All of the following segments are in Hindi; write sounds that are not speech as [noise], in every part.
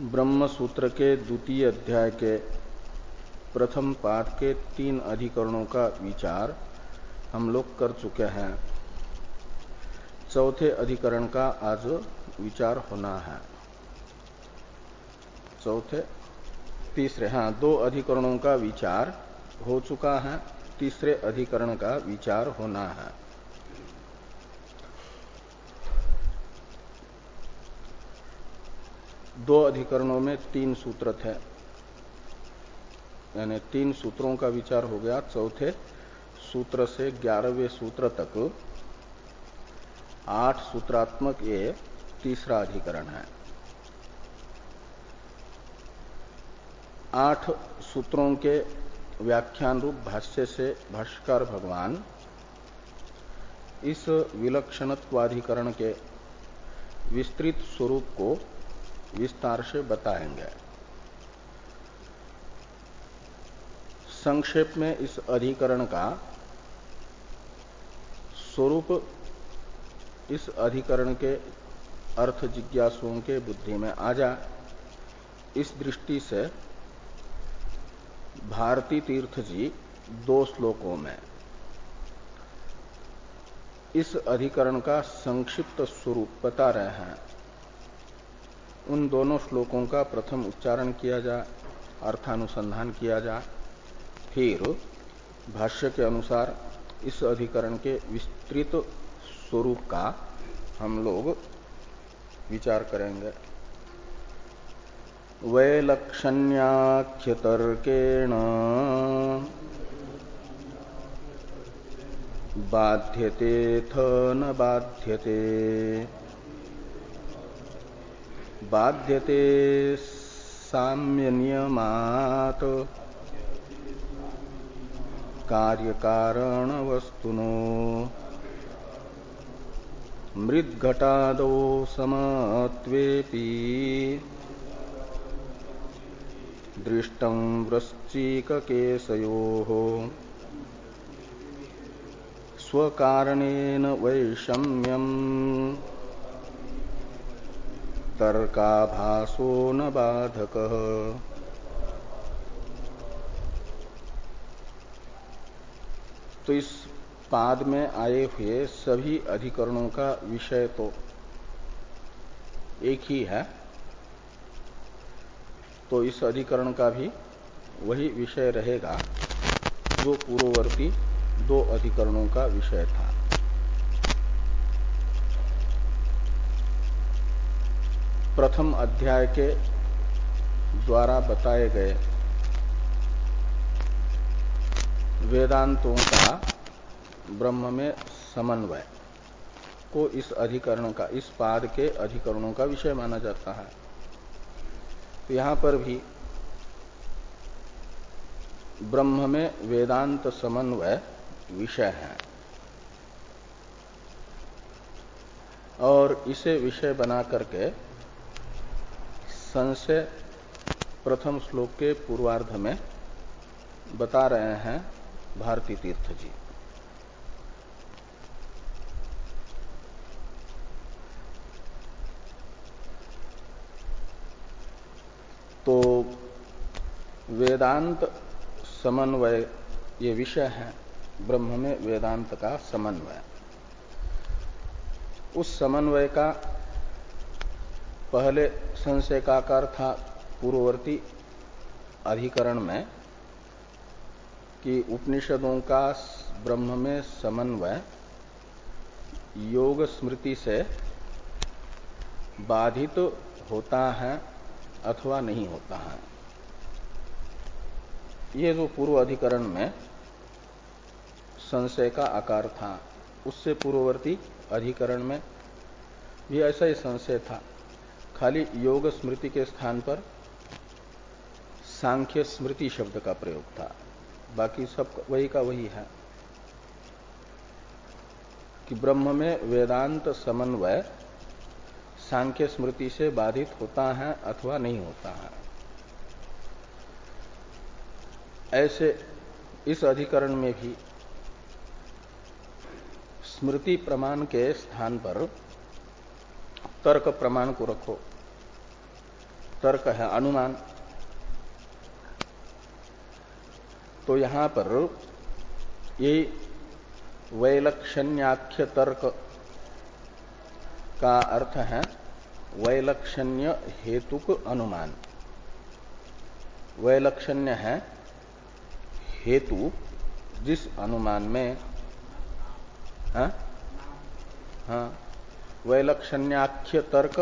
ब्रह्म सूत्र के द्वितीय अध्याय के प्रथम पाठ के तीन अधिकरणों का विचार हम लोग कर चुके हैं। चौथे अधिकरण का आज विचार होना है। चौथे, तीसरे हाँ दो अधिकरणों का विचार हो चुका है। तीसरे अधिकरण का विचार होना है। दो अधिकरणों में तीन सूत्र थे यानी तीन सूत्रों का विचार हो गया चौथे सूत्र से ग्यारहवें सूत्र तक। आठ सूत्रात्मक ये तीसरा अधिकरण है। आठ सूत्रों के व्याख्यान रूप भाष्य से भाष्कर भगवान इस विलक्षणत्वाधिकरण के विस्तृत स्वरूप को विस्तार से बताएँगे। संक्षेप में इस अधिकरण का स्वरूप इस अधिकरण के अर्थ जिज्ञासुओं के बुद्धि में आ जा। इस दृष्टि से भारती तीर्थ जी दो श्लोकों में इस अधिकरण का संक्षिप्त स्वरूप बता रहे हैं। उन दोनों श्लोकों का प्रथम उच्चारण किया जाए अर्थानुसंधान किया जाए फिर भाष्य के अनुसार इस अधिकरण के विस्तृत स्वरूप का हम लोग विचार करेंगे। वैलक्षण्याख्यतर्केण बाध्यतेथ न बाध्यते। बाध्यते साम्य नियमात कार्य कारण वस्तुनो मृदघटादो समत्वेपि दृष्टं वृश्चिककेशयोः स्वकारणेन वैषम्यम् तर्काभासो न बाधक। तो इस पाद में आए हुए सभी अधिकरणों का विषय तो एक ही है। तो इस अधिकरण का भी वही विषय रहेगा, जो पूर्ववर्ती दो अधिकरणों का विषय था। प्रथम अध्याय के द्वारा बताए गए वेदांतों का ब्रह्म में समन्वय को इस अधिकरण का, इस पाद के अधिकरणों का विषय माना जाता है। तो यहाँ पर भी ब्रह्म में वेदांत समन्वय विषय है। और इसे विषय बना करके संशय प्रथम श्लोक के पूर्वार्ध में बता रहे हैं भारती तीर्थ जी। तो वेदांत समन्वय, ये विषय है, ब्रह्म में वेदांत का समन्वय। उस समन्वय का पहले संशय का आकार था पूर्ववर्ती अधिकरण में कि उपनिषदों का ब्रह्म में समन्वय योग स्मृति से बाधित तो होता है अथवा नहीं होता है। ये जो पूर्व अधिकरण में संशय का आकार था, उससे पूर्ववर्ती अधिकरण में भी ऐसा ही संशय था। खाली योग स्मृति के स्थान पर सांख्य स्मृति शब्द का प्रयोग था। बाकी सब वही का वही है कि ब्रह्म में वेदांत समन्वय सांख्य स्मृति से बाधित होता है अथवा नहीं होता है। ऐसे इस अधिकरण में भी स्मृति प्रमाण के स्थान पर तर्क प्रमाण को रखो। तर्क है अनुमान। तो यहाँ पर ये वैलक्षण्याख्य तर्क का अर्थ है वैलक्षण्य हेतुक अनुमान। वैलक्षण्य है हेतु जिस अनुमान में हाँ, हाँ वैलक्षण्याख्य तर्क,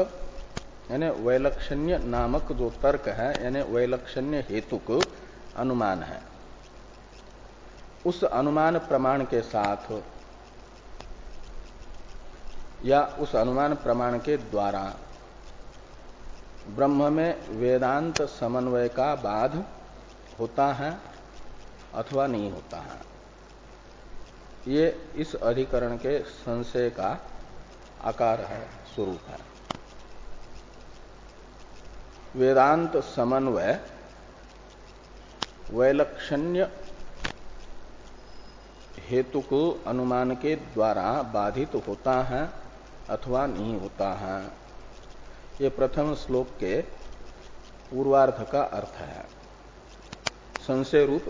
यानी वैलक्षण्य नामक जो तर्क है, यानी वैलक्षण्य हेतुक अनुमान है। उस अनुमान प्रमाण के साथ या उस अनुमान प्रमाण के द्वारा ब्रह्म में वेदांत समन्वय का बाध होता है अथवा नहीं होता है। ये इस अधिकरण के संशय का आकार है, स्वरूप है। वेदांत समन्वय, वैलक्षण्य हेतु को अनुमान के द्वारा बाधित होता है अथवा नहीं होता है। ये प्रथम श्लोक के पूर्वार्ध का अर्थ है। संशय रूप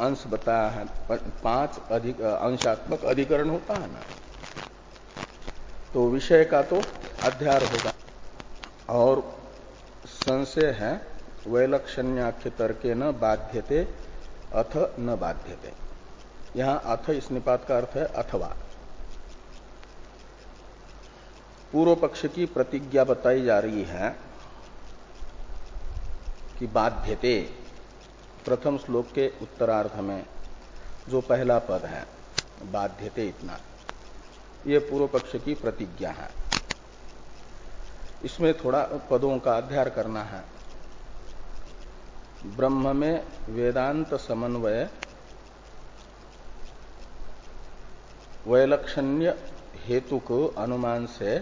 अंश बताया है पाँच अधिक अंशात्मक अधिकरण होता है ना। तो विषय का तो अध्यार होगा। और संशय है, वैलक्षण्याख्य तर्के न बाध्यते, अथ न बाध्यते। यहाँ अथ इस निपात का अर्थ है अथवा। पूर्व पक्ष की प्रतिज्ञा बताई जा रही है कि बाध्यते। प्रथम श्लोक के उत्तरार्ध में जो पहला पद है, बाध्यते इतना, ये पूर्व पक्ष की प्रतिज्ञा है। इसमें थोड़ा पदों का अध्ययन करना है। ब्रह्म में वेदांत समन्वय, वैलक्षण्य हेतु को अनुमान से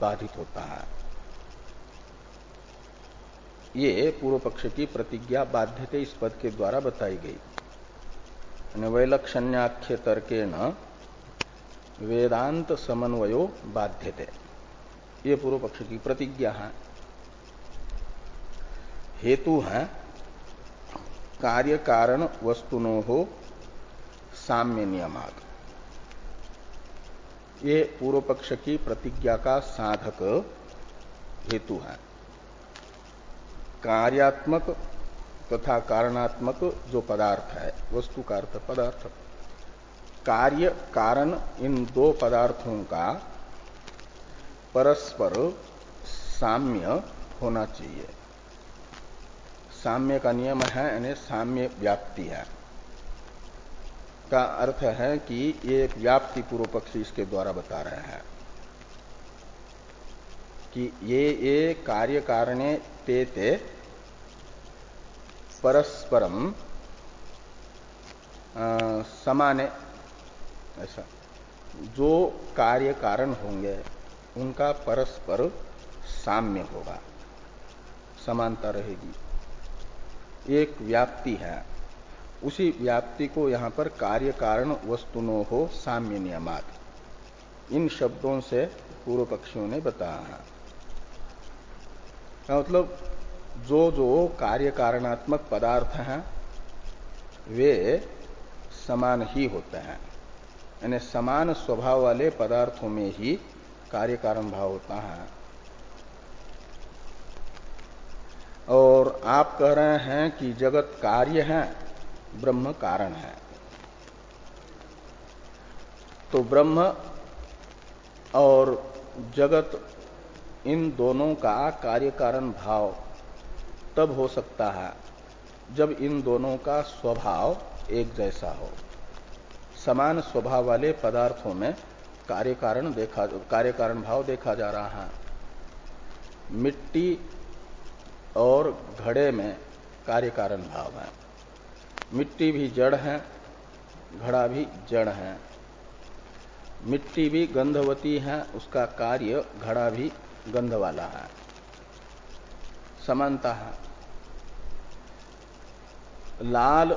बाधित होता है। ये पूर्व पक्ष की प्रतिज्ञा बाध्यते इस पद के द्वारा बताई गई। वैलक्षण्याख्य तर्के न वेदांत समन्वयो बाध्यते। ये पूर्व पक्ष की प्रतिज्ञा है। हेतु है कार्य कारण वस्तुनो हो साम्य नियमात। ये पूर्व पक्ष की प्रतिज्ञा का साधक हेतु है। कार्यात्मक तथा कारणात्मक जो पदार्थ है, वस्तु का अर्थ पदार्थ। कार्य, कारण इन दो पदार्थों का परस्पर साम्य होना चाहिए। साम्य का नियम है, यानी साम्य व्याप्ति है। का अर्थ है कि ये व्याप्ति पूर्व पक्षी इसके द्वारा बता रहे हैं। कि ये ये कार्य कारणे ते ते परस्परम समाने, ऐसा, जो कार्य कारण होंगे, उनका परस्पर साम्य होगा, समानता रहेगी। एक व्याप्ति है, उसी व्याप्ति को यहाँ पर कार्य कारण वस्तुनो हो साम्य नियमात। इन शब्दों से पूर्व पक्षियों ने बताया। है मतलब जो जो कार्य कारणात्मक पदार्थ हैं, वे समान ही होते हैं। यानी समान स्वभाव वाले पदार्थों में ही कार्य कारण भाव होता है। और आप कह रहे हैं कि जगत कार्य है, ब्रह्म कारण है। तो ब्रह्म और जगत इन दोनों का कार्य कारण भाव तब हो सकता है, जब इन दोनों का स्वभाव एक जैसा हो। समान स्वभाव वाले पदार्थों में कार्य कारण देखा कार्य कारण भाव देखा जा रहा है। मिट्टी और घड़े में कार्य कारण भाव है। मिट्टी भी जड़ है, घड़ा भी जड़ है। मिट्टी भी गंधवती है, उसका कार्य घड़ा भी गंध वाला है समानता है। लाल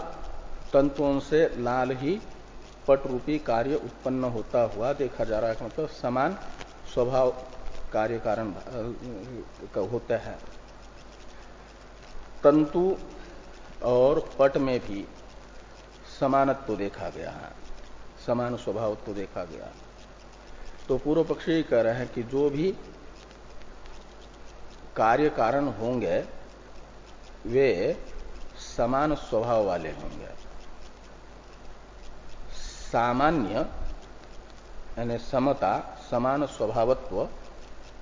तंतुओं से लाल ही पट रूपी कार्य उत्पन्न होता हुआ देखा जा रहा है मतलब समान स्वभाव कार्य कारण का होता है। तंतु और पट में भी समानत्व तो देखा गया है, समान स्वभावत्व देखा गया। तो पूर्व पक्षी कह रहे हैं कि जो भी कार्य कारण होंगे, वे समान स्वभाव वाले होंगे। सामान्य, यानी समता, समान स्वभावत्व,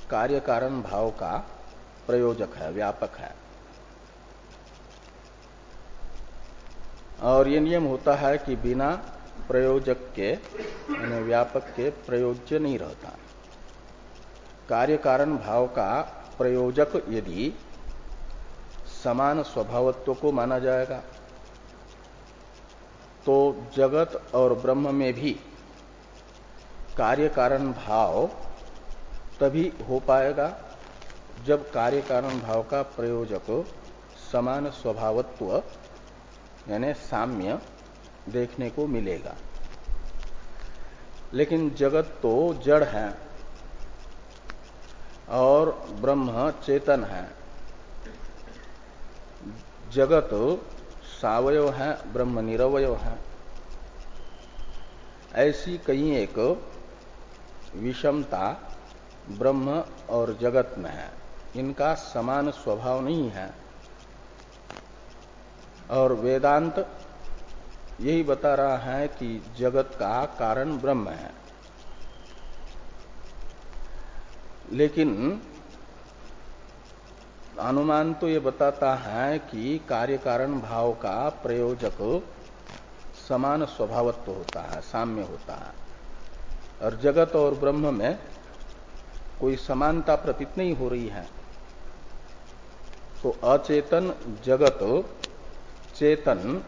कार्य कारण भाव का प्रयोजक है, व्यापक है। और ये नियम होता है कि बिना प्रयोजक के, यानी व्यापक के प्रयोज्य नहीं रहता। कार्य कारण भाव का प्रयोजक यदि समान स्वभावत्व को माना जाएगा तो जगत और ब्रह्म में भी कार्य कारण भाव तभी हो पाएगा जब कार्य कारण भाव का प्रयोजक समान स्वभावत्व, यानी साम्य, देखने को मिलेगा। लेकिन जगत तो जड़ है। और ब्रह्म चेतन है। जगत सावयव है, ब्रह्म निरवय है। ऐसी कई एक विषमता ब्रह्म और जगत में है। इनका समान स्वभाव नहीं है। और वेदांत यही बता रहा है कि जगत का कारण ब्रह्म है। लेकिन अनुमान तो ये बताता है कि कार्य कारण भाव का प्रयोजक समान स्वभावत्व होता है, साम्य होता है। और जगत और ब्रह्म में कोई समानता प्रतीत नहीं हो रही है। तो अचेतन जगत, चेतन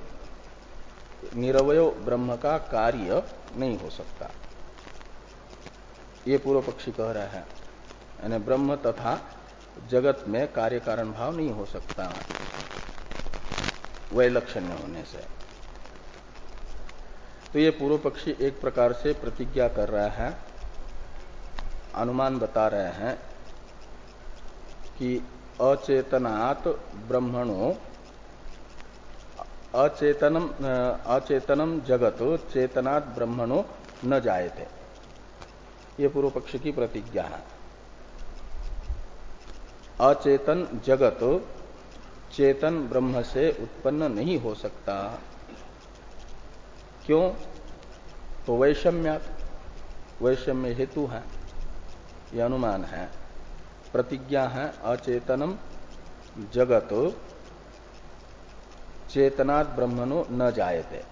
निरवय ब्रह्म का कार्य नहीं हो सकता। ये पूर्व पक्षी कह रहा है। यानी ब्रह्म तथा जगत में कार्य कारण भाव नहीं हो सकता। वैलक्षण्य होने से। तो ये पूर्व पक्षी एक प्रकार से प्रतिज्ञा कर रहा है, अनुमान बता रहे हैं कि अचेतनात् ब्रह्मणों, अचेतनम अचेतनम जगत, चेतनात् ब्रह्मणो न जाए थे ये पूर्व पक्ष की प्रतिज्ञा है। अचेतन जगत चेतन ब्रह्म से उत्पन्न नहीं हो सकता। क्यों? तो वैषम्या, वैषम्य हेतु है यह अनुमान है। प्रतिज्ञा है अचेतनम जगत, चेतनात् ब्रह्मणो न जायते।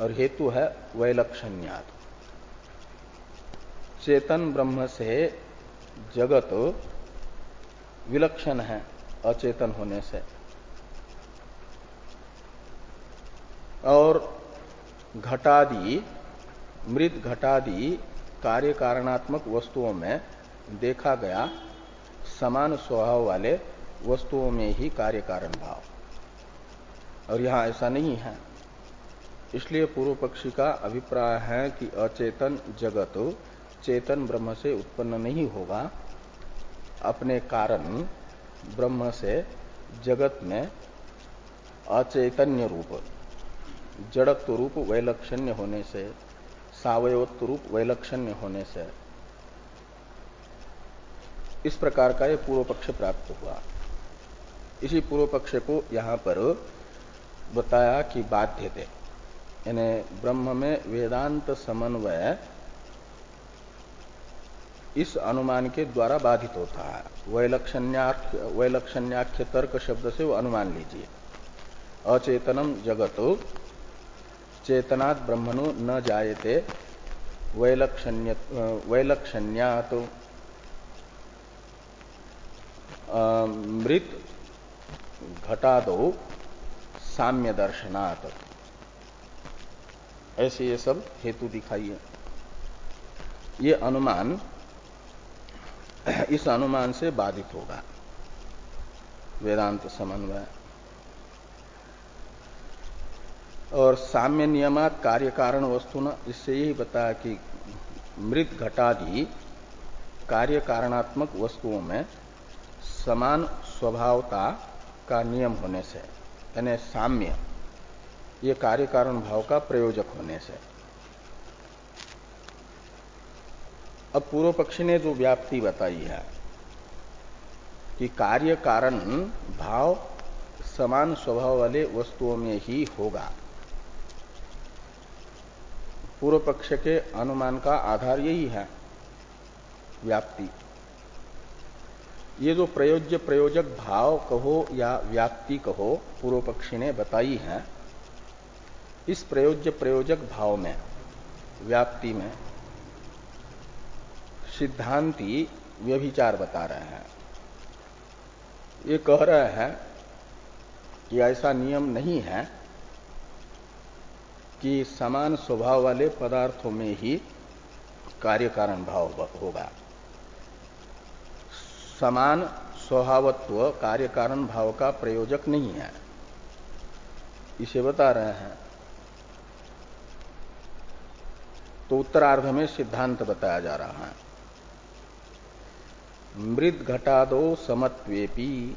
और हेतु है वैलक्षण्यात। चेतन ब्रह्म से जगत विलक्षण है अचेतन होने से। और घटादि, मृत घटादि कार्य कारणात्मक वस्तुओं में देखा गया समान स्वभाव वाले वस्तुओं में ही कार्य कारण भाव। और यहाँ ऐसा नहीं है। इसलिए पूर्व पक्षी का अभिप्राय है कि अचेतन जगत चेतन ब्रह्म से उत्पन्न नहीं होगा। अपने कारण ब्रह्म से जगत में अचैतन्य रूप, जड़त्व रूप वैलक्षण्य होने से, सावयवत्व रूप वैलक्षण्य होने से, इस प्रकार का यह पूर्व पक्ष प्राप्त हुआ। इसी पूर्व पक्ष को यहाँ पर बताया कि बाध्य थे यानी ब्रह्म में वेदांत समन्वय इस अनुमान के द्वारा बाधित होता है। वैलक्षण्याख्य वैलक्षण्याख्य तर्क शब्द से वो अनुमान लीजिए। अचेतनम जगत, चेतनात् ब्रह्मणो न जायते, वैलक्षण्य, वैलक्षण्यात मृत घटादो साम्य दर्शनात् ऐसे ये सब हेतु दिखाइए। ये अनुमान [coughs] इस अनुमान से बाधित होगा। वेदांत समन्वय। और साम्य नियमात कार्य कारण वस्तु न, इससे यही बताया कि मृत घटादि कार्य कारणात्मक वस्तुओं में समान स्वभावता का नियम होने से, यानी साम्य, ये कार्य कारण भाव का प्रयोजक होने से। अब पूर्व पक्षी ने जो व्याप्ति बताई है कि कार्य कारण भाव समान स्वभाव वाले वस्तुओं में ही होगा। पूर्व पक्ष के अनुमान का आधार यही है, व्याप्ति। ये जो प्रयोज्य प्रयोजक भाव कहो या व्याप्ति कहो, पूर्व पक्षी ने बताई है, इस प्रयोज्य प्रयोजक भाव में, व्याप्ति में सिद्धांति व्यभिचार बता रहे हैं। ये कह रहे हैं कि ऐसा नियम नहीं है कि समान स्वभाव वाले पदार्थों में ही कार्य कारण भाव होगा। समान स्वभावत्व कार्य कारण भाव का प्रयोजक नहीं है। इसे बता रहे हैं। तो उत्तरार्ध में सिद्धांत बताया जा रहा है। मृद घटादो समत्वेपी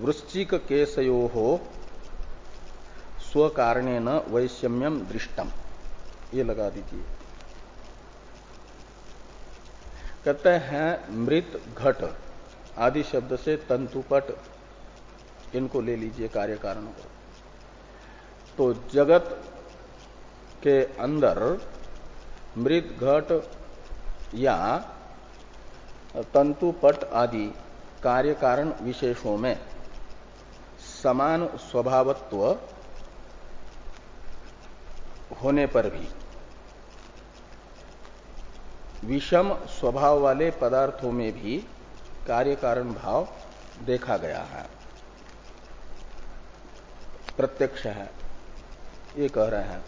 वृश्चिक केशयो हो स्वकारणे न वैषम्यम दृष्टम। ये लगा दीजिए। कहते हैं मृत घट आदि शब्द से तंतुपट, इनको ले लीजिए कार्य कारण को। तो जगत के अंदर मृत घट या तंतुपट आदि कार्य कारण विशेषों में समान स्वभावत्व होने पर भी विषम स्वभाव वाले पदार्थों में भी कार्य कारण भाव देखा गया है। प्रत्यक्ष है, ये कह रहे हैं।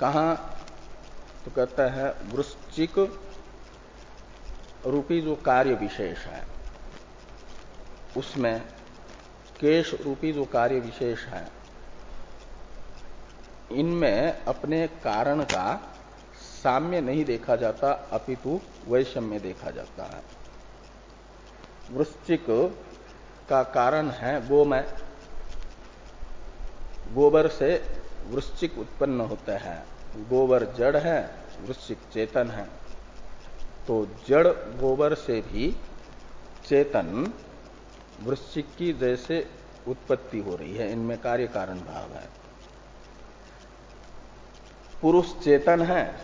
कहा? तो कहता है, वृश्चिक रूपी जो कार्य विशेष है, उसमें केश रूपी जो कार्य विशेष है, इनमें अपने कारण का साम्य नहीं देखा जाता, अपितु वैषम्य देखा जाता है। वृश्चिक का कारण है गोमय। गोबर से वृश्चिक उत्पन्न होता है। गोबर जड़ है, वृश्चिक चेतन है। तो जड़ गोबर से भी चेतन वृश्चिक की जैसे उत्पत्ति हो रही है। इनमें कार्य कारण भाव है। पुरुष चेतन है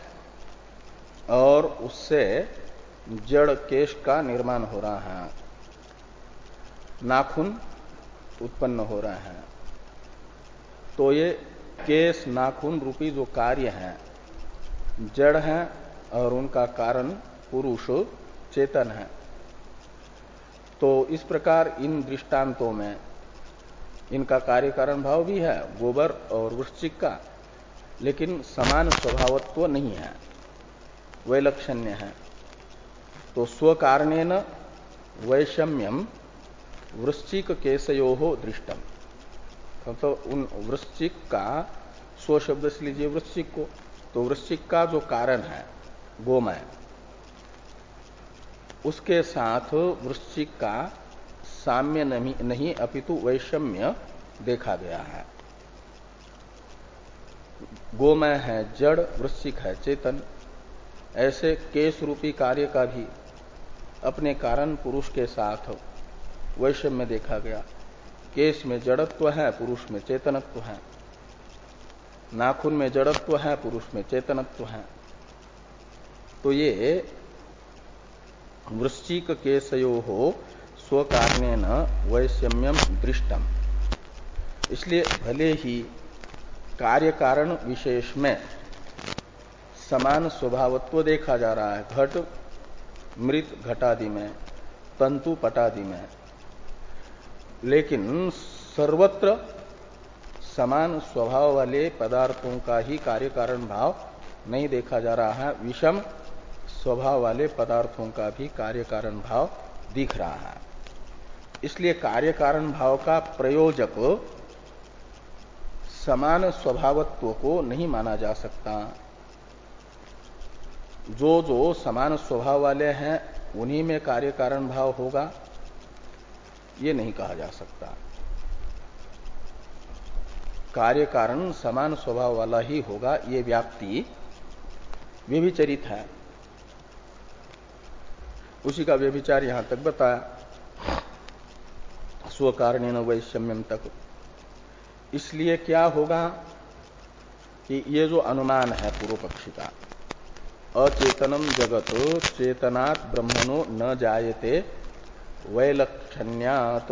और उससे जड़ केश का निर्माण हो रहा है। नाखून उत्पन्न हो रहा है। तो ये केश, नाखून रूपी जो कार्य है, जड़ है और उनका कारण पुरुष चेतन है। तो इस प्रकार इन दृष्टांतों में इनका कार्य कारण भाव भी है, गोबर और वृश्चिक का, लेकिन समान स्वभावत्व नहीं है। वैलक्षण्य है। तो स्व न वैषम्यम वृश्चिक केशयो हो दृष्टम तो उन वृश्चिक का, स्व शब्द से लीजिए वृश्चिक को तो वृश्चिक का जो कारण है, गोमय उसके साथ वृश्चिक का साम्य नहीं नहीं, अपितु वैषम्य देखा गया है। गोमय है, जड़ वृश्चिक है, चेतन। ऐसे केश रूपी कार्य का भी अपने कारण पुरुष के साथ वैषम्य देखा गया। केश में जड़त्व है, पुरुष में चेतनत्व है। नाखून में जड़त्व है, पुरुष में चेतनत्व है। तो ये वृश्चिक केशयो हो स्वकारणे वैषम्यम दृष्टम। इसलिए भले ही कार्य कारण विशेष में समान स्वभावत्व देखा जा रहा है, घट, मृत घटादि में तंतु पटादि में लेकिन सर्वत्र समान स्वभाव वाले पदार्थों का ही कार्य कारण भाव नहीं देखा जा रहा है। विषम स्वभाव वाले पदार्थों का भी कार्य कारण भाव दिख रहा है। इसलिए कार्य कारण भाव का प्रयोजक समान स्वभावत्व को नहीं माना जा सकता। जो जो समान स्वभाव वाले हैं, उन्हीं में कार्य कारण भाव होगा, ये नहीं कहा जा सकता। कार्य कारण समान स्वभाव वाला ही होगा, ये व्याप्ति व्यभिचरित है। उसी का व्यभिचार यहाँ तक बताया। स्वकारण वैषम्यम तक। इसलिए क्या होगा कि ये जो अनुमान है पूर्व पक्षी का, अचेतनम जगत चेतनात् ब्रह्मणो न जायते वैलक्षण्यात।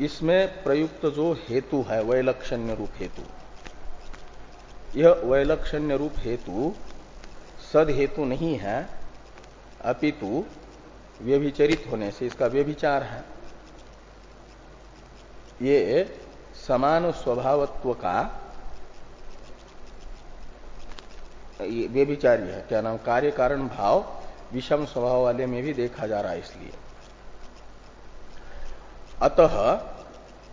इसमें प्रयुक्त जो हेतु है, वैलक्षण्य रूप हेतु, यह वैलक्षण्य रूप हेतु सद हेतु नहीं है, अपितु व्यभिचरित होने से इसका व्यभिचार है। ये समान स्वभावत्व का व्यभिचारी है। क्या नाम? कार्य कारण भाव विषम स्वभाव वाले में भी देखा जा रहा है इसलिए। अतः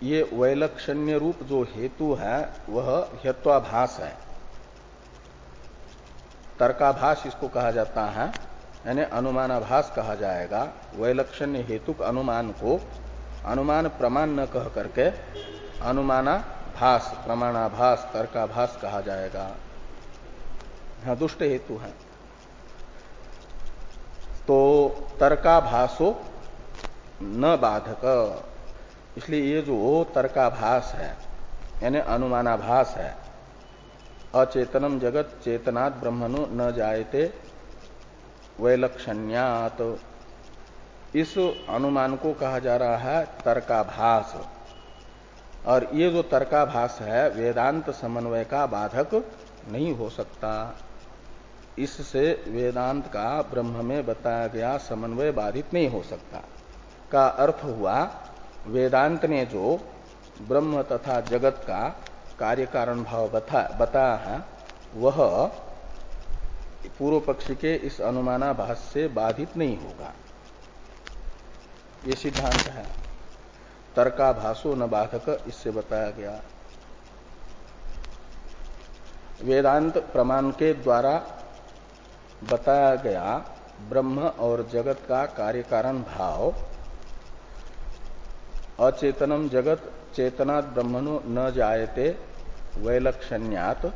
ये वैलक्षण्य रूप जो हेतु है, वह हेत्वाभास है। तर्काभास इसको कहा जाता है, यानी अनुमानाभास कहा जाएगा। वैलक्षण्य हेतुक अनुमान को अनुमान प्रमाण न कह करके अनुमानाभास, प्रमाणाभास, तर्काभास कहा जाएगा। यहाँ दुष्ट हेतु है। तो तर्काभासो न बाधक। इसलिए ये जो तर्काभास है, यानी अनुमानाभास है अचेतनम जगत चेतनात् ब्रह्मणो न जायते। वैलक्षण्यात। इस अनुमान को कहा जा रहा है, तर्काभास। और ये जो तर्काभास है, वेदांत समन्वय का बाधक नहीं हो सकता। इससे वेदांत का ब्रह्म में बताया गया समन्वय बाधित नहीं हो सकता। का अर्थ हुआ, वेदांत ने जो ब्रह्म तथा जगत का कार्य कारण भाव बता बताया है वह पूर्व पक्षी के इस अनुमानाभास से बाधित नहीं होगा। ये सिद्धांत है। तर्काभासो न बाधक, इससे बताया गया। वेदांत प्रमाण के द्वारा बताया गया ब्रह्म और जगत का कार्य कारण भाव अचेतनम जगत चेतनात् ब्रह्मणो न जायते वैलक्षण्यात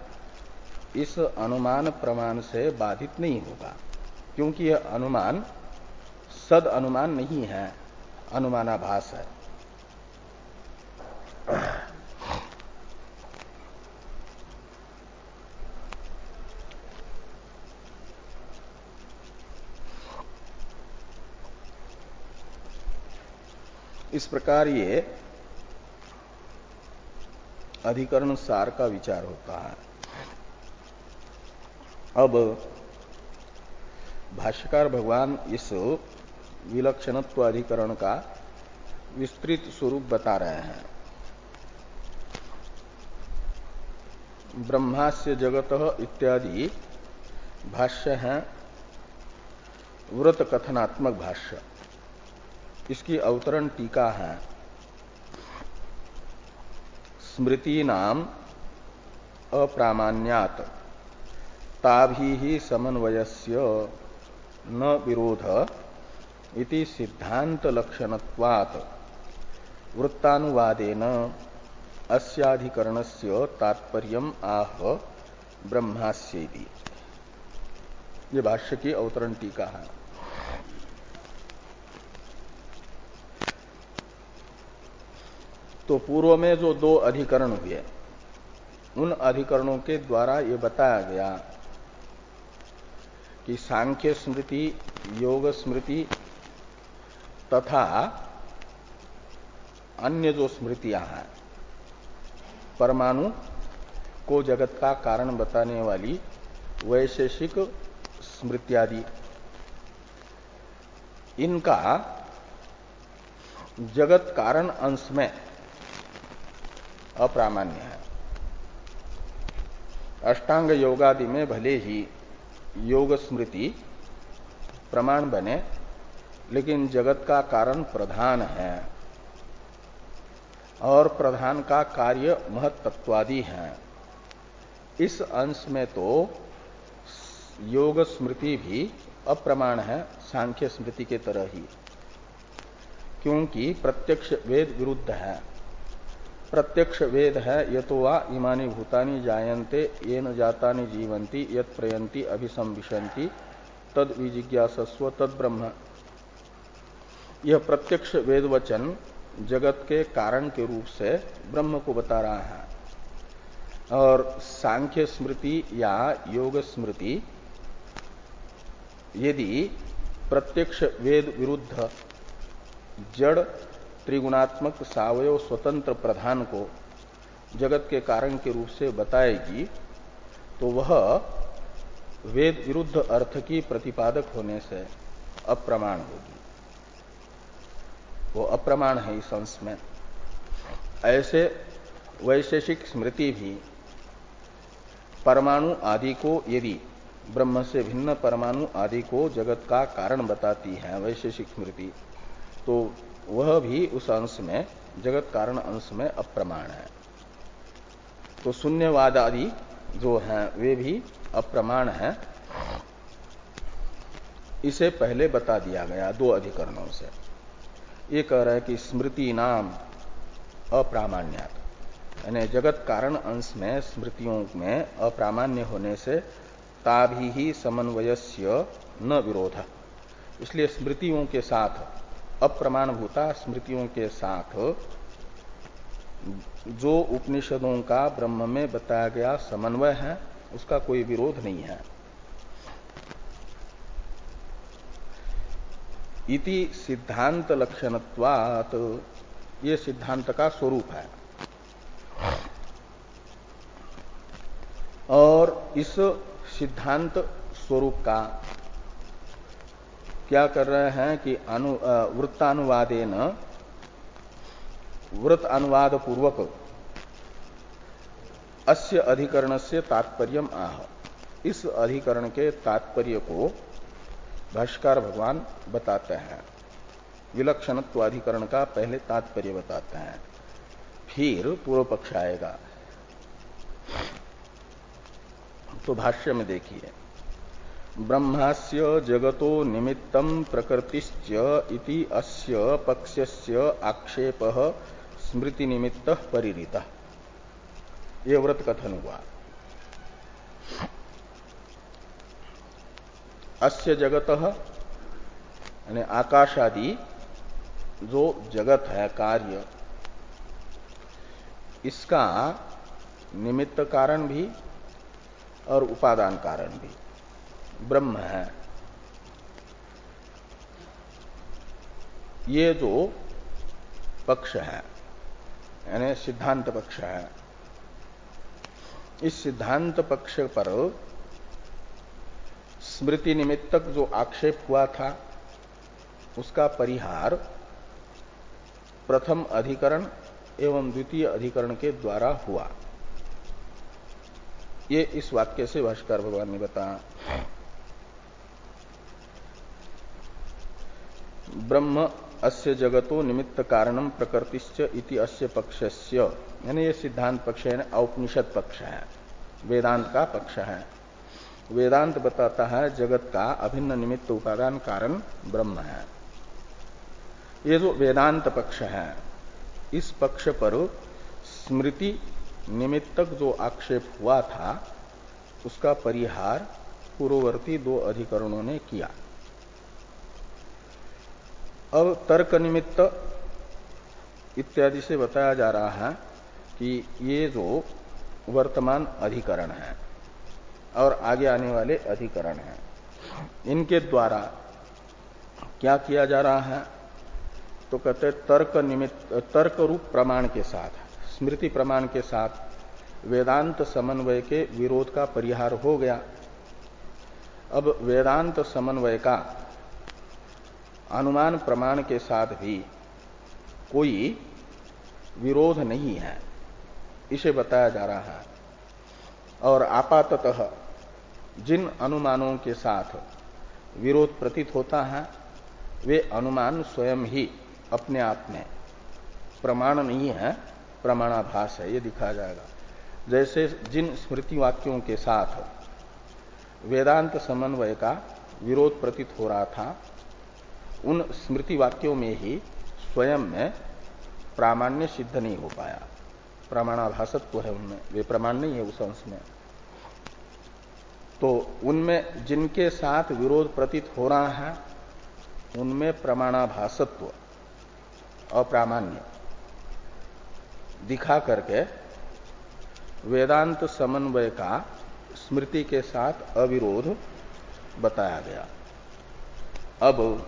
इस अनुमान प्रमाण से बाधित नहीं होगा, क्योंकि यह अनुमान, सद अनुमान नहीं है, अनुमानाभास है। इस प्रकार ये अधिकरण सार का विचार होता है। अब भाष्यकार भगवान इस विलक्षणत्व अधिकरण का विस्तृत स्वरूप बता रहे हैं। ब्रह्मास्य जगत इत्यादि भाष्य हैं, व्रत कथनात्मक भाष्य। इसकी अवतरण टीका है। स्मृति नाम अप्रामाण्यात। ताभी ही समन्वयस्य न विरोध इति सिद्धांत लक्षणत्वात् वृत्तानुवादेन अस्याधिकरणस्य तात्पर्य आह ब्रह्मास्येति। ये भाष्य की अवतरण टीका। है तो पूर्व में जो दो अधिकरण हुए, उन अधिकरणों के द्वारा ये बताया गया कि सांख्य स्मृति, योग स्मृति तथा अन्य जो स्मृतियाँ हैं, परमाणु को जगत का कारण बताने वाली वैशेषिक स्मृत्यादि। इनका जगत कारण अंश में अप्रामाण्य है। अष्टांग योगादि में भले ही योग स्मृति प्रमाण बने, लेकिन जगत का कारण प्रधान है और प्रधान का कार्य महत्त्वादि है। इस अंश में तो योग स्मृति भी अप्रमाण है, सांख्य स्मृति के तरह ही, क्योंकि प्रत्यक्ष वेद विरुद्ध है। प्रत्यक्ष वेद है यतो वा इमानी भूतानी जायन्ते, ये न जाता जीवंती यत प्रयंती अभिसंविशंति तद विजिज्ञासस्व, तद ब्रह्म। यह प्रत्यक्ष वेद वचन जगत के कारण के रूप से ब्रह्म को बता रहा है। और सांख्य स्मृति या योग स्मृति, यदि प्रत्यक्ष वेद विरुद्ध जड़ त्रिगुणात्मक सावयव स्वतंत्र प्रधान को जगत के कारण के रूप से बताएगी तो वह वेद विरुद्ध अर्थ की प्रतिपादक होने से अप्रमाण होगी। वो अप्रमाण है इस अंश में। ऐसे वैशेषिक स्मृति भी परमाणु आदि को यदि ब्रह्म से भिन्न परमाणु आदि को जगत का कारण बताती है वैशेषिक स्मृति तो वह भी उस अंश में, जगत कारण अंश में अप्रमाण है। तो शून्यवाद आदि जो हैं, वे भी अप्रमाण है। इसे पहले बता दिया गया दो अधिकरणों से। ये कह रहा है कि स्मृति नाम अप्रामाण्यात। यानी जगत कारण अंश में, स्मृतियों में अप्रामाण्य होने से ताभी ही समन्वयस्य न विरोध। इसलिए स्मृतियों के साथ अप्रमाणभूता स्मृतियों के साथ जो उपनिषदों का ब्रह्म में बताया गया समन्वय है, उसका कोई विरोध नहीं है। इति सिद्धांत लक्षणत्वात, ये सिद्धांत का स्वरूप है। और इस सिद्धांत स्वरूप का क्या कर रहे हैं कि अनु वृत्तानुवादे न वृत अनुवाद पूर्वक अस्य अधिकरण से तात्पर्य आह। इस अधिकरण के तात्पर्य को भाष्कर भगवान बताते हैं। विलक्षणत्वाधिकरण का पहले तात्पर्य बताते हैं। फिर पूर्व पक्ष आएगा। तो भाष्य में देखिए। ब्रह्मास्य जगतो निमित्तम प्रकृतिश्च इति अस्य पक्षस्य आक्षेप स्मृति निमित्त परिणीता। ये व्रत कथन हुआ। अस्य जगत, यानी आकाश आदि जो जगत है, कार्य, इसका निमित्त कारण भी और उपादान कारण भी। ब्रह्म है। ये जो पक्ष है, यानी सिद्धांत पक्ष है। इस सिद्धांत पक्ष पर स्मृति निमित्तक जो आक्षेप हुआ था, उसका परिहार प्रथम अधिकरण एवं द्वितीय अधिकरण के द्वारा हुआ। ये इस वाक्य से भाष्कर भगवान ने बताया। ब्रह्म अस्य जगतो निमित्त कारणम प्रकृतिश्च इति अस्य पक्षस्य। यानी ये सिद्धांत पक्ष है औपनिषद पक्ष है, वेदांत का पक्ष है। वेदांत बताता है जगत का अभिन्न निमित्त उपादान कारण ब्रह्म है। ये जो वेदांत पक्ष है, इस पक्ष पर स्मृति निमित्तक जो आक्षेप हुआ था, उसका परिहार पूर्ववर्ती दो अधिकरणों ने किया। अब तर्क निमित्त इत्यादि से बताया जा रहा है कि ये जो वर्तमान अधिकरण है और आगे आने वाले अधिकरण हैं, इनके द्वारा क्या किया जा रहा है? तो कहते तर्क निमित्त, तर्क रूप प्रमाण के साथ, स्मृति प्रमाण के साथ वेदांत समन्वय के विरोध का परिहार हो गया। अब वेदांत समन्वय का अनुमान प्रमाण के साथ भी कोई विरोध नहीं है, इसे बताया जा रहा है। और आपातः जिन अनुमानों के साथ विरोध प्रतीत होता है, वे अनुमान स्वयं ही अपने आप में प्रमाण नहीं है, प्रमाणाभास है, ये दिखा जाएगा। जैसे जिन स्मृति वाक्यों के साथ वेदांत समन्वय का विरोध प्रतीत हो रहा था उन स्मृति वाक्यों में ही स्वयं में प्रामाण्य सिद्ध नहीं हो पाया। प्रमाणाभासत्व है उनमें, वे प्रमाण नहीं है उस अंश में। तो उनमें जिनके साथ विरोध प्रतीत हो रहा है, उनमें प्रमाणाभासत्व, अप्रामाण्य। दिखा करके वेदांत समन्वय का स्मृति के साथ अविरोध बताया गया। अब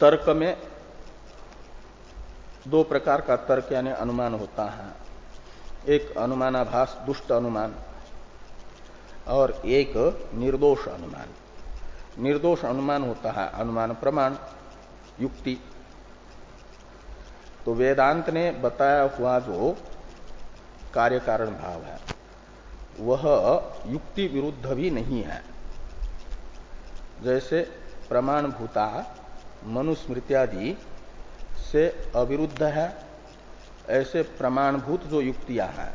तर्क में दो प्रकार का तर्क यानी अनुमान होता है। एक अनुमानाभास, दुष्ट अनुमान और एक निर्दोष अनुमान। निर्दोष अनुमान होता है, अनुमान प्रमाण, युक्ति। तो वेदांत ने बताया हुआ जो कार्य कारण भाव है, वह युक्ति विरुद्ध भी नहीं है। जैसे प्रमाण भूता मनुस्मृत्यादि से अविरुद्ध है, ऐसे प्रमाणभूत जो युक्तियाँ हैं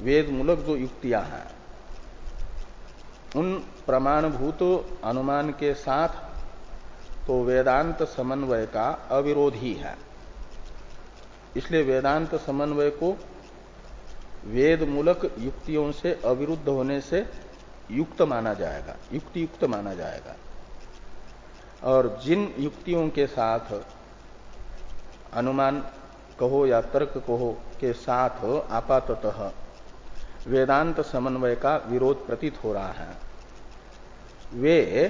वेद मूलक जो युक्तियाँ हैं, उन प्रमाणभूत अनुमान के साथ तो वेदांत समन्वय का अविरोध ही। है इसलिए वेदांत समन्वय को वेद मूलक युक्तियों से अविरुद्ध होने से युक्त माना जाएगा युक्ति युक्त माना जाएगा। और जिन युक्तियों के साथ अनुमान कहो या तर्क कहो के साथ आपातः वेदांत समन्वय का विरोध प्रतीत हो रहा है। वे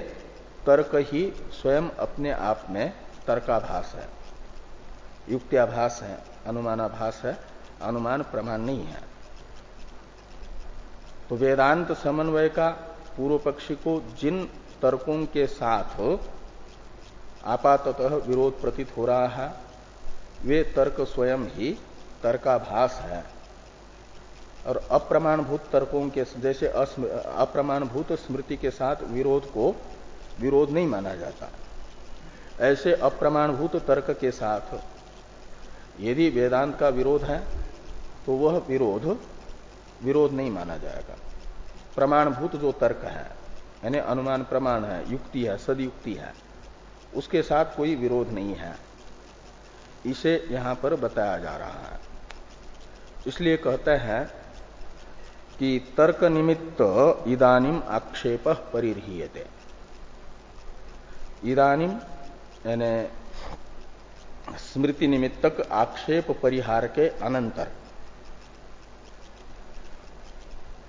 तर्क ही स्वयं अपने आप में तर्काभास है। युक्त्याभास है, अनुमानाभास है, अनुमान प्रमाण नहीं है। तो वेदांत समन्वय का पूर्व पक्षी को जिन तर्कों के साथ आपातः विरोध प्रतीत हो रहा है। वे तर्क स्वयं ही तर्काभास है। और अप्रमाणभूत तर्कों के जैसे अप्रमाणभूत स्मृति के साथ विरोध को विरोध नहीं माना जाता। ऐसे अप्रमाणभूत तर्क के साथ यदि वेदांत का विरोध है तो वह विरोध विरोध नहीं माना जाएगा। प्रमाणभूत जो तर्क है, यानी अनुमान प्रमाण है, युक्ति है, सदयुक्ति है उसके साथ कोई विरोध नहीं है। इसे यहाँ पर बताया जा रहा है। इसलिए कहते हैं कि तर्क निमित्त इदानिम आक्षेप परिरहीयते। इदानिम, यानी स्मृति निमित्तक आक्षेप परिहार के अनंतर।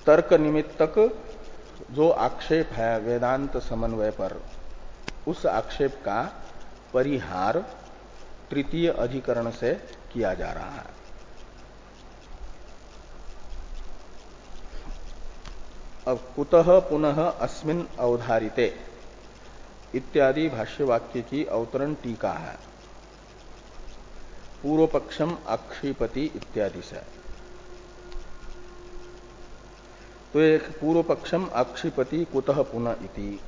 तर्क निमित्तक जो आक्षेप है वेदांत समन्वय पर उस आक्षेप का परिहार तृतीय अधिकरण से किया जा रहा है। अब कुतः पुनः अस्मिन अवधारिते इत्यादि भाष्यवाक्य की अवतरण टीका है। पूर्व पक्षम अक्षिपति इत्यादि से। तो एक पूर्व पक्षम अक्षिपति कुतः पुनः इति।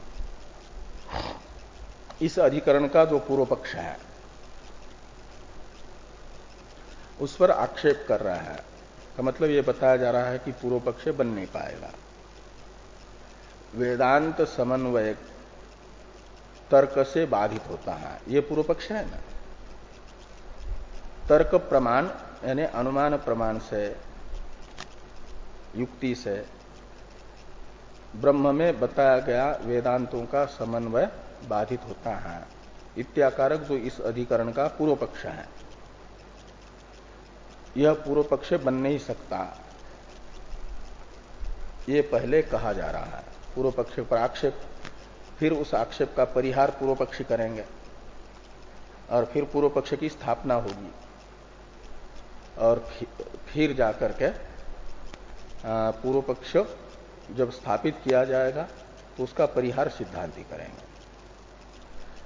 इस अधिकरण का जो पूर्व पक्ष है, उस पर आक्षेप कर रहा है। का मतलब यह बताया जा रहा है कि पूर्व पक्ष बन नहीं पाएगा। वेदांत समन्वय तर्क से बाधित होता है। यह पूर्व पक्ष है ना? तर्क प्रमाण, यानी अनुमान प्रमाण से, युक्ति से, ब्रह्म में बताया गया वेदांतों का समन्वय बाधित होता है। इत्याकारक जो इस अधिकरण का पूर्व पक्ष है। यह पूर्व पक्ष बन नहीं सकता। ये पहले कहा जा रहा है। पूर्व पक्ष पर आक्षेप, फिर उस आक्षेप का परिहार पूर्व पक्षी करेंगे। और फिर पूर्व पक्ष की स्थापना होगी। और फिर जाकर के पूर्व पक्ष जब स्थापित किया जाएगा तो उसका परिहार सिद्धांति करेंगे।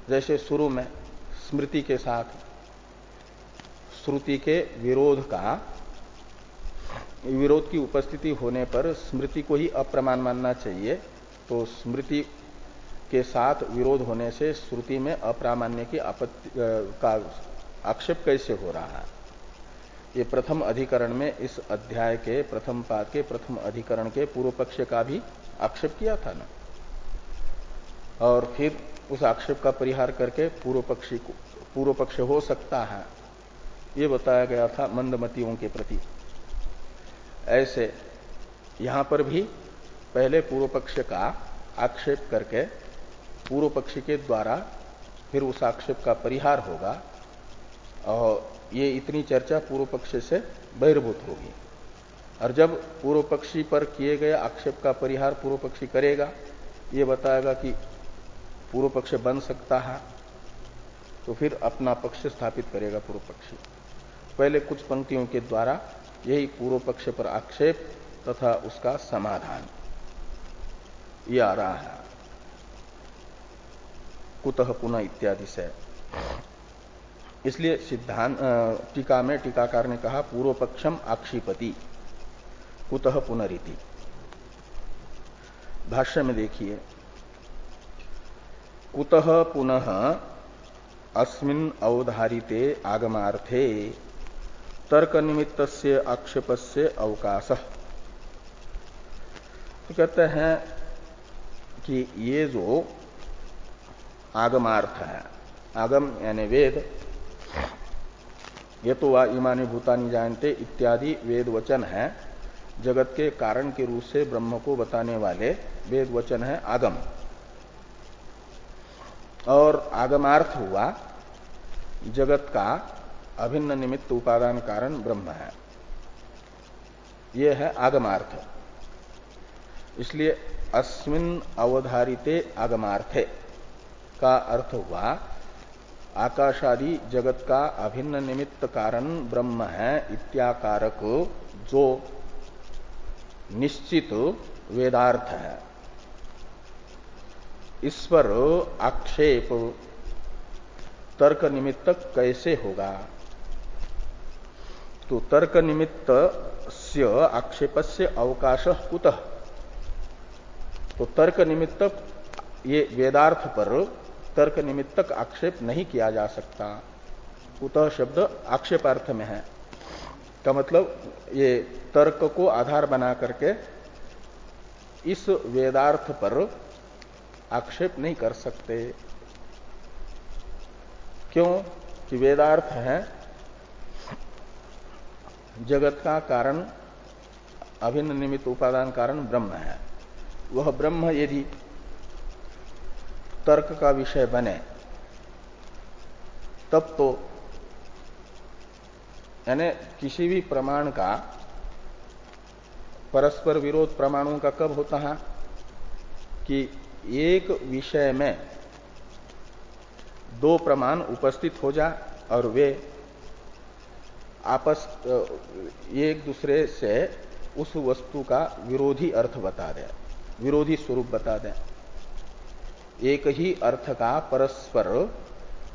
जैसे शुरू में स्मृति के साथ, श्रुति के विरोध का, विरोध की उपस्थिति होने पर स्मृति को ही अप्रमाण मानना चाहिए तो स्मृति के साथ विरोध होने से श्रुति में अप्रामाण्य की आपत्ति का आक्षेप कैसे हो रहा है? ये प्रथम अधिकरण में इस अध्याय के प्रथम पाद के प्रथम अधिकरण के पूर्व पक्ष का भी आक्षेप किया था ना? और फिर उस आक्षेप का परिहार करके पूर्व पक्षी को, पूर्व पक्ष हो सकता है। ये बताया गया था मंदमतियों के प्रति। ऐसे यहाँ पर भी पहले पूर्व पक्ष का आक्षेप करके पूर्व पक्षी के द्वारा फिर उस आक्षेप का परिहार होगा और ये इतनी चर्चा पूर्व पक्ष से बहिर्भूत होगी। और जब पूर्व पक्षी पर किए गए आक्षेप का परिहार पूर्व पक्षी करेगा, ये बताएगा कि पूर्व पक्ष बन सकता है तो फिर अपना पक्ष स्थापित करेगा पूर्व पक्षी। पहले कुछ पंक्तियों के द्वारा यही पूर्व पक्ष पर आक्षेप तथा उसका समाधान। ये आ रहा है। कुतः पुनः इत्यादि से। इसलिए सिद्धांत टीका में टीकाकार ने कहा, पूर्व पक्षम आक्षिपति। कुतः पुनरिति। भाष्य में देखिए। कुतः पुनः अस्मिन अवधारिते आगमार्थे तर्क निमित्त से आक्षेप से अवकाश। तो कहते हैं कि ये जो आगमार्थ है, आगम यानी वेद ये तो वा इमानी भूतानी जानते इत्यादि वेद वचन है, जगत के कारण के रूप से ब्रह्म को बताने वाले वेद वचन है आगम। और आगमार्थ हुआ, जगत का अभिन्न निमित्त उपादान कारण ब्रह्म है। यह है आगमार्थ। इसलिए अस्मिन अवधारिते आगमार्थे का अर्थ हुआ, आकाशादि जगत का अभिन्न निमित्त कारण ब्रह्म है इत्याकारक जो निश्चित वेदार्थ है। इस पर आक्षेप तर्क निमित्तक कैसे होगा? तो तर्क निमित्त से आक्षेप से अवकाश कुतः? तो तर्क निमित्तक ये वेदार्थ पर तर्क निमित्तक आक्षेप नहीं किया जा सकता। कुतः शब्द आक्षेपार्थ में है। का मतलब ये तर्क को आधार बना करके इस वेदार्थ पर आक्षेप नहीं कर सकते। क्यों? कि वेदार्थ है। जगत का कारण, अभिन्न निमित्त उपादान कारण ब्रह्म है। वह ब्रह्म यदि तर्क का विषय बने, तब तो यानी किसी भी प्रमाण का, परस्पर विरोध प्रमाणों का कब होता है? कि एक विषय में दो प्रमाण उपस्थित हो जा और वे आपस एक दूसरे से उस वस्तु का विरोधी अर्थ बता दें, विरोधी स्वरूप बता दें। एक ही अर्थ का परस्पर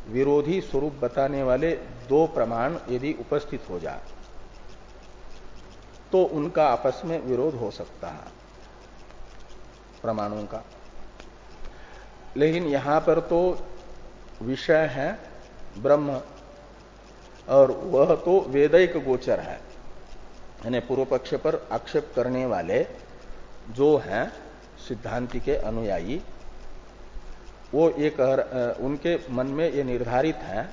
विरोधी स्वरूप बताने वाले दो प्रमाण यदि उपस्थित हो जाए तो उनका आपस में विरोध हो सकता है प्रमाणों का। लेकिन यहाँ पर तो विषय है ब्रह्म, और वह तो वेदिक गोचर है। यानी पूर्व पक्ष पर आक्षेप करने वाले जो हैं सिद्धांति के अनुयायी, वो ये कह उनके मन में ये निर्धारित है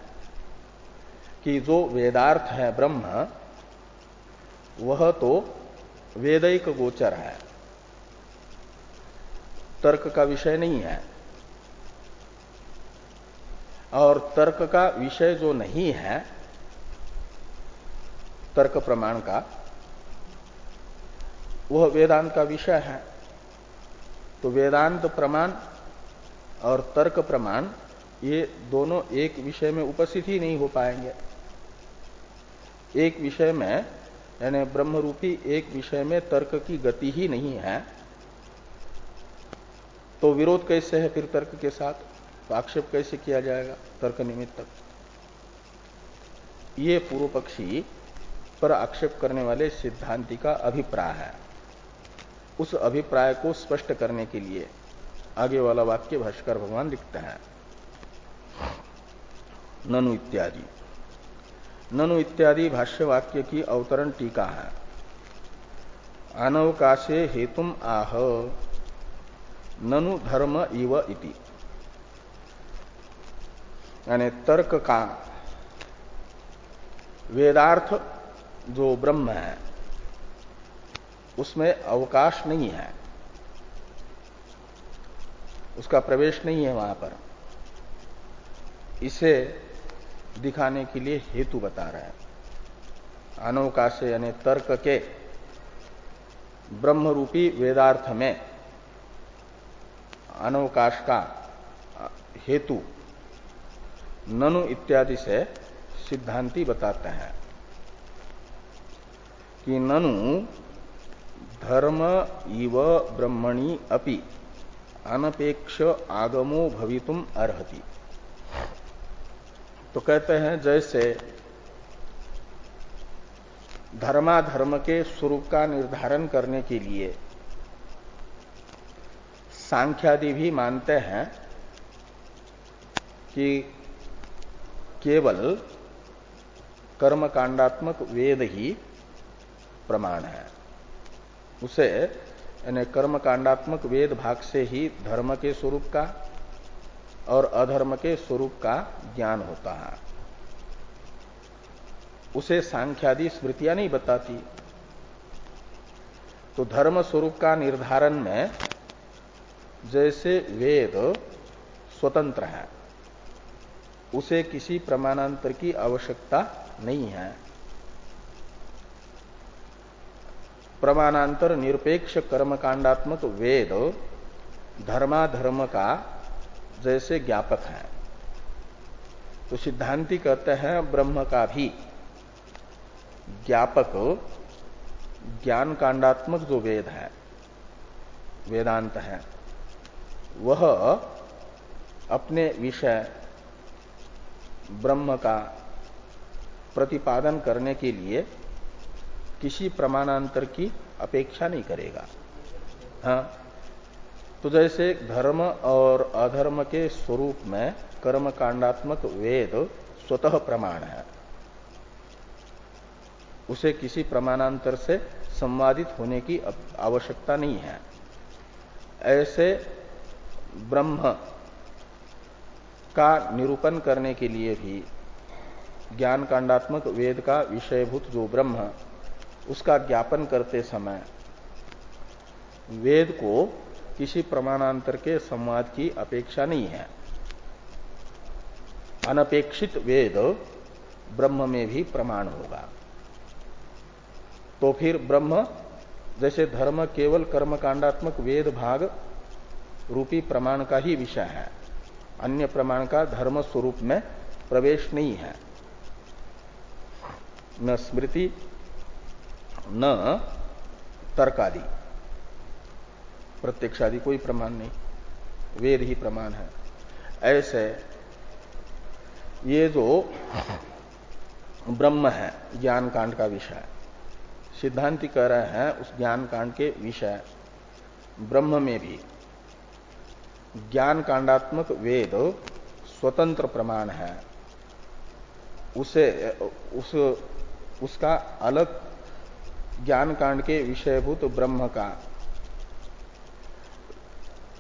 कि जो वेदार्थ है ब्रह्म, वह तो वेदिक गोचर है। तर्क का विषय नहीं है। और तर्क का विषय जो नहीं है, तर्क प्रमाण का, वह वेदांत का विषय है। तो वेदांत प्रमाण और तर्क प्रमाण, ये दोनों एक विषय में उपस्थित ही नहीं हो पाएँगे। एक विषय में, यानी ब्रह्मरूपी एक विषय में तर्क की गति ही नहीं है। तो विरोध कैसे है फिर तर्क के साथ? तो आक्षेप कैसे किया जाएगा? तर्क निमित्त तक। ये पूर्व पक्षी पर आक्षेप करने वाले सिद्धांति का अभिप्राय है। उस अभिप्राय को स्पष्ट करने के लिए आगे वाला वाक्य भाष्कर भगवान लिखते हैं। ननु इत्यादि। ननु इत्यादि भाष्य वाक्य की अवतरण टीका है। अनवकाशे हेतुम आह। ननु धर्म इव इति। यानी तर्क का वेदार्थ जो ब्रह्म है, उसमें अवकाश नहीं है। उसका प्रवेश नहीं है वहाँ पर। इसे दिखाने के लिए हेतु बता रहा है। अनवकाश यानी तर्क के ब्रह्म रूपी वेदार्थ में अनवकाश का हेतु ननु इत्यादि से सिद्धांति बताते हैं कि ननु धर्म इव ब्रह्मणि अपि अनपेक्ष आगमो भवितुम अर्हति। तो कहते हैं जैसे धर्माधर्म के स्वरूप का निर्धारण करने के लिए सांख्यादि भी मानते हैं कि केवल कर्मकांडात्मक वेद ही प्रमाण है। उसे, यानी कर्म कांडात्मक वेद भाग से ही धर्म के स्वरूप का और अधर्म के स्वरूप का ज्ञान होता है। उसे सांख्यादि स्मृतियाँ नहीं बताती। तो धर्म स्वरूप का निर्धारण में जैसे वेद स्वतंत्र है। उसे किसी प्रमाणांतर की आवश्यकता नहीं है। प्रमाणांतर निरपेक्ष कर्मकांडात्मक वेद धर्माधर्म का जैसे ज्ञापक है। तो सिद्धांति कहते हैं, ब्रह्म का भी ज्ञापक ज्ञान कांडात्मक जो वेद है, वेदांत है, वह अपने विषय ब्रह्म का प्रतिपादन करने के लिए किसी प्रमाणांतर की अपेक्षा नहीं करेगा। हाँ तो जैसे धर्म और अधर्म के स्वरूप में कर्म कांडात्मक वेद स्वतः प्रमाण है, उसे किसी प्रमाणांतर से संवादित होने की आवश्यकता नहीं है। ऐसे ब्रह्म का निरूपण करने के लिए भी ज्ञान कांडात्मक वेद का विषयभूत जो ब्रह्म, उसका ज्ञापन करते समय वेद को किसी प्रमाणांतर के संवाद की अपेक्षा नहीं है। अनपेक्षित वेद ब्रह्म में भी प्रमाण होगा। तो फिर ब्रह्म, जैसे धर्म केवल कर्मकांडात्मक वेद भाग रूपी प्रमाण का ही विषय है। अन्य प्रमाण का धर्म स्वरूप में प्रवेश नहीं है। न स्मृति, न तर्क तर्कादि। प्रत्यक्षादि कोई प्रमाण नहीं। वेद ही प्रमाण है। ऐसे ये जो ब्रह्म है ज्ञान कांड का विषय, सिद्धांति कह रहे हैं उस ज्ञान कांड के विषय, ब्रह्म में भी। ज्ञान कांडात्मक वेद स्वतंत्र प्रमाण है। उसे, उस, उसका अलग ज्ञान कांड के विषयभूत ब्रह्म का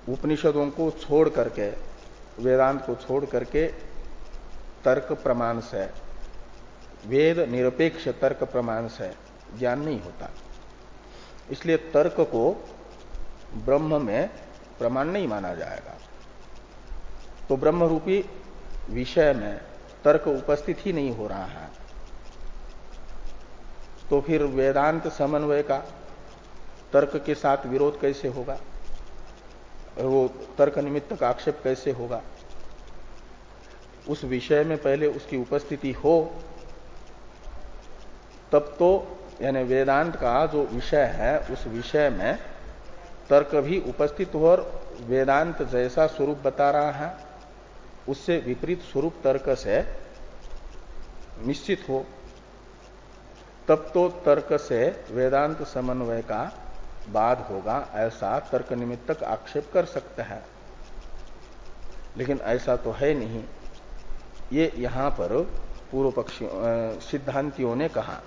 उपनिषदों को छोड़ करके, वेदांत को छोड़ करके तर्क प्रमाण से, वेद निरपेक्ष तर्क प्रमाण से ज्ञान नहीं होता। इसलिए तर्क को ब्रह्म में प्रमाण नहीं माना जाएगा। तो ब्रह्म रूपी विषय में तर्क उपस्थित ही नहीं हो रहा है। तो फिर वेदांत समन्वय का तर्क के साथ विरोध कैसे होगा? वो तर्क निमित्त का आक्षेप कैसे होगा? उस विषय में पहले उसकी उपस्थिति हो, तब तो यानी वेदांत का जो विषय है, उस विषय में तर्क भी उपस्थित हो और वेदांत जैसा स्वरूप बता रहा है, उससे विपरीत स्वरूप तर्क से निश्चित हो, तब तो तर्क से वेदांत समन्वय का बाद होगा, ऐसा तर्क निमित्तक आक्षेप कर सकते हैं। लेकिन ऐसा तो है नहीं। ये यहाँ पर पूर्व पक्षी सिद्धांतियों ने कहा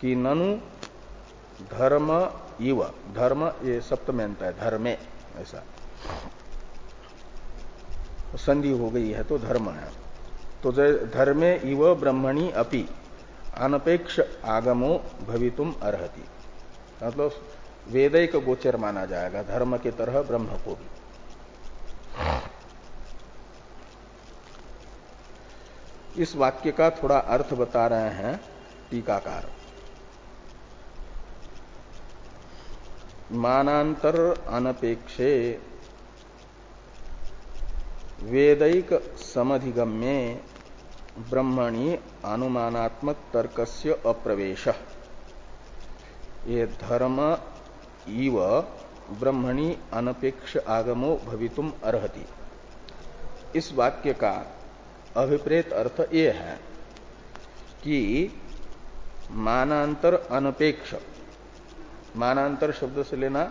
कि ननु धर्म इव, धर्म ये सप्तम्यंत है, धर्मे, ऐसा। संधि हो गई है तो धर्म है। तो धर्मे इव ब्रह्मणी अपि, अनपेक्ष आगमो भवितुम अर्ति मतलब वेदिक गोचर माना जाएगा, धर्म के तरह ब्रह्म को भी। इस वाक्य का थोड़ा अर्थ बता रहे हैं टीकाकार। मानांतर अनपेक्षे। वेदिक समधिगम्ये ब्रह्मणी अनुमानात्मक तर्कस्य अप्रवेश। ये धर्म इव ब्रह्मणी अनपेक्ष आगमो भवितुम अर्हति। इस वाक्य का अभिप्रेत अर्थ ये है कि मानांतर अनपेक्ष मानांतर शब्द से लेना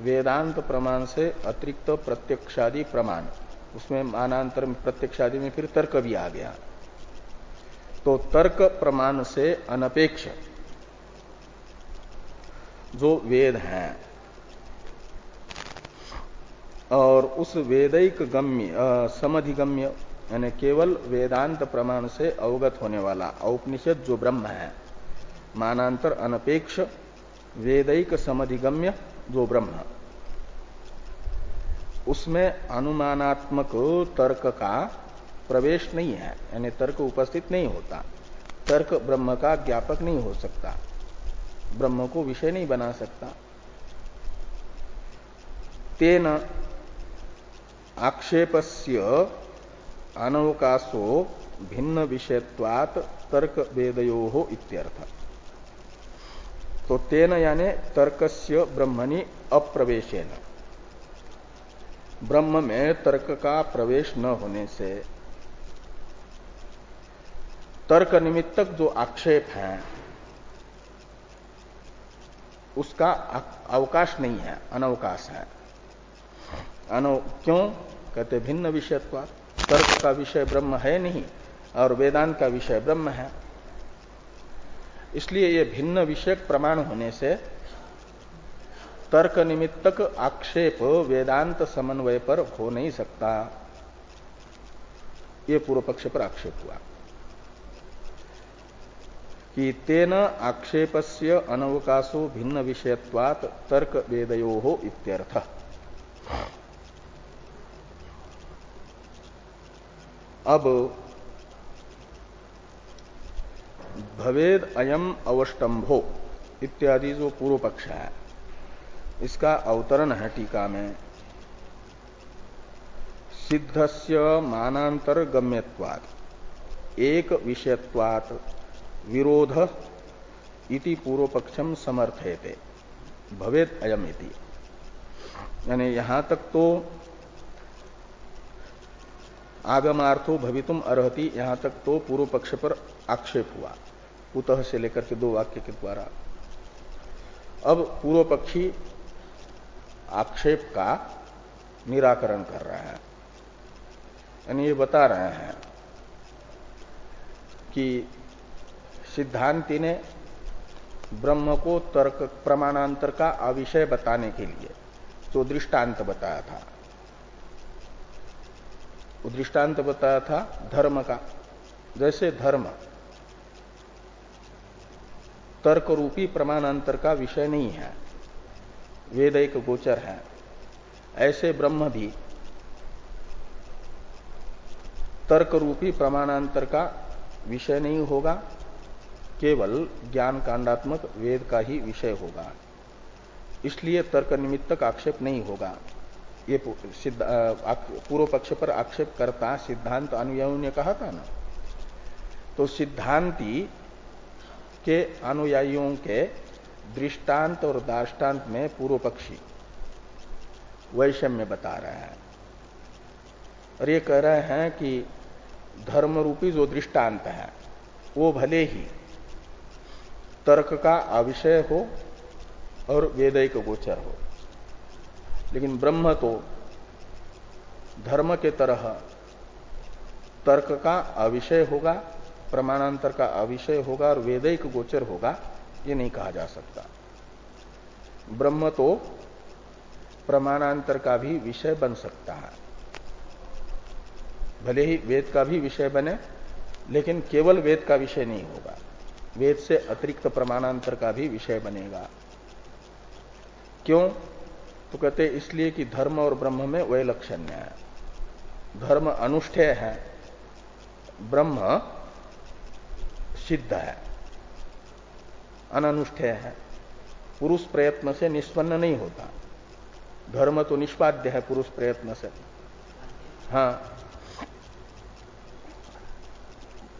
वेदांत प्रमाण से अतिरिक्त प्रत्यक्षादि प्रमाण। उसमें मानांतर प्रत्यक्षादि में फिर तर्क भी आ गया। तो तर्क प्रमाण से अनपेक्ष जो वेद हैं और उस वेदिक गम्य समधिगम्य, यानी केवल वेदांत प्रमाण से अवगत होने वाला औपनिषद जो ब्रह्म है, मानांतर अनपेक्ष वेदिक समधिगम्य जो ब्रह्म। उसमें अनुमानात्मक तर्क का प्रवेश नहीं है, यानी तर्क उपस्थित नहीं होता। तर्क ब्रह्म का ज्ञापक नहीं हो सकता। ब्रह्म को विषय नहीं बना सकता। तेन आक्षेपस्य अनवकाशो भिन्न विषयत्वात तर्क वेदयो इत्यर्थ। तो तेन यानी तर्कस्य ब्रह्मणि अप्रवेशेन। ब्रह्म में तर्क का प्रवेश न होने से तर्क निमित्तक जो आक्षेप है, उसका अवकाश नहीं है, अनवकाश है। अनो क्यों? कहते भिन्न विषयत्वा तर्क का विषय ब्रह्म है नहीं, और वेदांत का विषय ब्रह्म है। इसलिए ये भिन्न विषयक प्रमाण होने से तर्क निमित्तक आक्षेप वेदांत समन्वय पर हो नहीं सकता। ये पूर्व पक्ष पर आक्षेप हुआ। कि तेन आक्षेपस्य अनवकाशो भिन्न विषयत्वात तर्क वेदयो हो इत्यर्थ। अब भवेद अयम अवस्टंभो इत्यादि जो पूर्व पक्ष है। इसका अवतरण है टीका में। सिद्धस्य मानांतर गम्यवाद एक विषयत्वात विरोध इति पूर्व पक्षम समर्थयते। भवेद अयम इति। यानी यहाँ तक तो आगमार्थो भवितुम अर्ति यहाँ तक तो पूर्व पक्ष पर आक्षेप हुआ। उतः से लेकर के दो वाक्य के द्वारा। अब पूर्व पक्षी आक्षेप का निराकरण कर रहा है। यानी ये बता रहे हैं कि सिद्धांति ने ब्रह्म को तर्क, प्रमाणांतर का अविषय बताने के लिए जो दृष्टांत बताया था। दृष्टांत बताया था धर्म का। जैसे धर्म तर्क रूपी प्रमाणांतर का विषय नहीं है। वेद एक गोचर है। ऐसे ब्रह्म भी तर्क रूपी प्रमाणांतर का विषय नहीं होगा, केवल ज्ञान कांडात्मक वेद का ही विषय होगा। इसलिए तर्क निमित्तक आक्षेप नहीं होगा। ये पूर्व पक्ष पर आक्षेप करता सिद्धांत अनुयायियों ने कहा था ना? तो सिद्धांति के अनुयायियों के दृष्टांत और दाष्टान्त में पूर्व पक्षी वैषम्य बता रहे हैं। और ये कह रहे हैं कि धर्म रूपी जो दृष्टांत है, वो भले ही तर्क का अविषय हो और वेदिक गोचर हो, लेकिन ब्रह्म तो धर्म के तरह तर्क का अविषय होगा प्रमाणांतर का अविषय होगा और वेदिक गोचर होगा, ये नहीं कहा जा सकता। ब्रह्म तो प्रमाणांतर का भी विषय बन सकता है। भले ही वेद का भी विषय बने, लेकिन केवल वेद का विषय नहीं होगा। वेद से अतिरिक्त प्रमाणांतर का भी विषय बनेगा। क्यों? तो कहते इसलिए कि धर्म और ब्रह्म में वैलक्षण्य है। धर्म अनुष्ठेय है। ब्रह्म सिद्ध है अनुष्ठेय है। पुरुष प्रयत्न से निष्पन्न नहीं होता। धर्म तो निष्पाद्य है पुरुष प्रयत्न से। हाँ।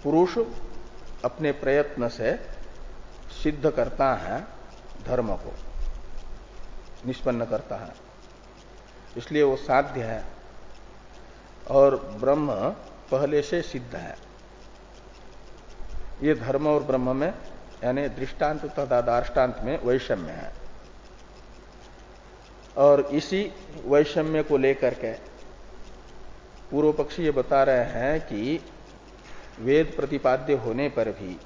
पुरुष अपने प्रयत्न से सिद्ध करता है, धर्म को। निष्पन्न करता है। इसलिए वो साध्य है। और ब्रह्म पहले से सिद्ध है। ये धर्म और ब्रह्म में, यानी दृष्टांत तथा दार्टान्त में वैषम्य है। और इसी वैषम्य को लेकर के पूर्व पक्षी ये बता रहे हैं कि वेद प्रतिपाद्य होने पर भी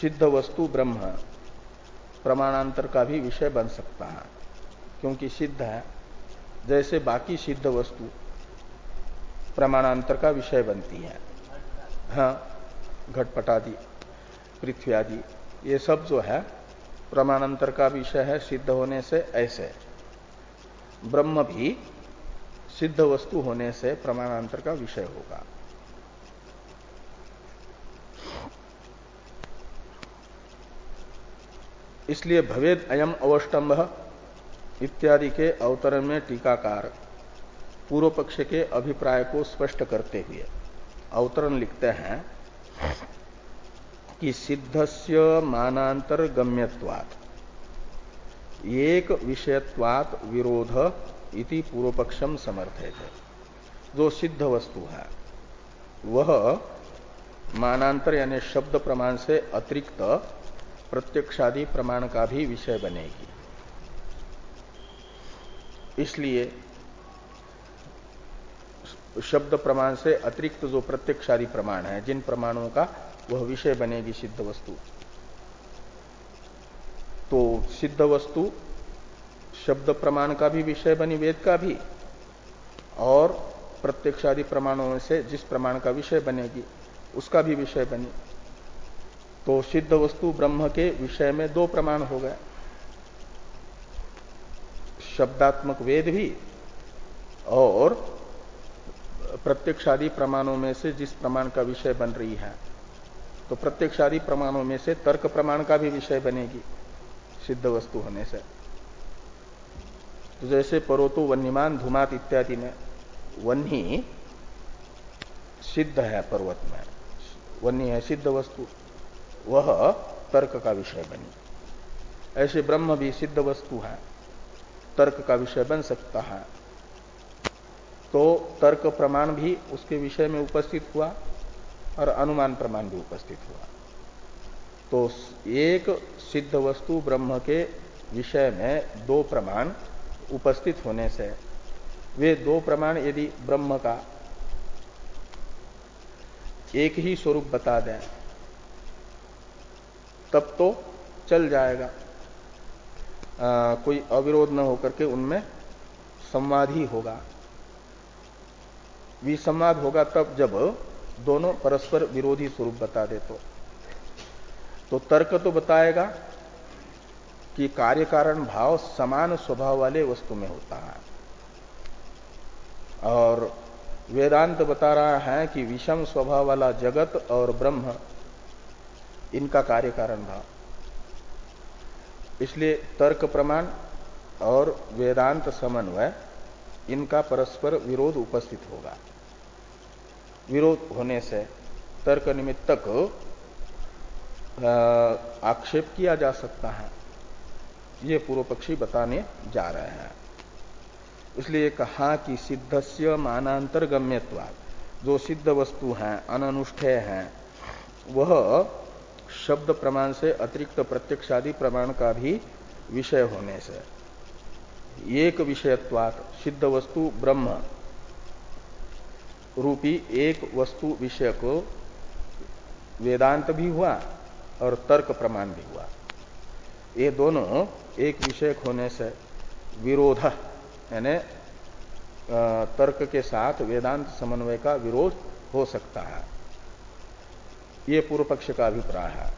सिद्ध वस्तु ब्रह्म प्रमाणांतर का भी विषय बन सकता है, क्योंकि सिद्ध है। जैसे बाकी सिद्ध वस्तु प्रमाणांतर का विषय बनती है। हाँ। घटपट आदि पृथ्वी आदि। ये सब जो है प्रमाणांतर का विषय है, सिद्ध होने से ऐसे। ब्रह्म भी सिद्ध वस्तु होने से प्रमाणांतर का विषय होगा। इसलिए भवेद अयम अवस्टम्भ इत्यादि के अवतरण में टीकाकार पूर्व पक्ष के अभिप्राय को स्पष्ट करते हुए अवतरण लिखते हैं। कि सिद्धस्य मानांतर गम्यवात एक विषयत्वात विरोध इति पूर्व पक्षम है जो सिद्ध वस्तु है, वह मानांतर यानी शब्द प्रमाण से अतिरिक्त प्रत्यक्षादि प्रमाण का भी विषय बनेगी। इसलिए शब्द प्रमाण से अतिरिक्त जो प्रत्यक्षादि प्रमाण है, जिन प्रमाणों का वह विषय बनेगी सिद्ध वस्तु। तो सिद्ध वस्तु शब्द प्रमाण का भी विषय बनी, वेद का भी, और प्रत्यक्षादि प्रमाणों से जिस प्रमाण का विषय बनेगी, उसका भी विषय बनी। तो सिद्ध वस्तु ब्रह्म के विषय में दो प्रमाण हो गए। शब्दात्मक वेद भी, और प्रत्यक्षादि प्रमाणों में से जिस प्रमाण का विषय बन रही है तो प्रत्यक्षादि प्रमाणों में से तर्क प्रमाण का भी विषय बनेगी, सिद्ध वस्तु होने से। तो जैसे परोतो वन्यमान धुमात इत्यादि में वन्नी सिद्ध है पर्वत में वन्य है सिद्ध वस्तु, वह तर्क का विषय बनी। ऐसे ब्रह्म भी सिद्ध वस्तु है, तर्क का विषय बन सकता है। तो तर्क प्रमाण भी उसके विषय में उपस्थित हुआ और अनुमान प्रमाण भी उपस्थित हुआ। तो एक सिद्ध वस्तु ब्रह्म के विषय में दो प्रमाण उपस्थित होने से वे दो प्रमाण यदि ब्रह्म का एक ही स्वरूप बता दें तब तो चल जाएगा। आ, कोई अविरोध न होकर के उनमें संवाद ही होगा। विसंवाद होगा तब जब दोनों परस्पर विरोधी स्वरूप बता दे तो। तो तर्क तो बताएगा कि कार्य कारण भाव समान स्वभाव वाले वस्तु में होता है। और वेदांत बता रहा है कि विषम स्वभाव वाला जगत और ब्रह्म इनका कार्य कारण भाव। इसलिए तर्क प्रमाण और वेदांत समन्वय इनका परस्पर विरोध उपस्थित होगा। विरोध होने से तर्क निमित्तक आक्षेप किया जा सकता है। ये पूर्व पक्षी बताने जा रहे हैं। इसलिए कहा कि सिद्धस्य मानांतर गम्यत्वाद जो सिद्ध वस्तु हैं अनुष्ठेय हैं, वह शब्द प्रमाण से अतिरिक्त प्रत्यक्षादि प्रमाण का भी विषय होने से। एक विषयत्वात सिद्ध वस्तु ब्रह्म रूपी एक वस्तु विषय को वेदांत भी हुआ और तर्क प्रमाण भी हुआ। ये दोनों एक विषय होने से विरोध, यानी तर्क के साथ वेदांत समन्वय का विरोध हो सकता है। ये पूर्व पक्ष का अभिप्राय है।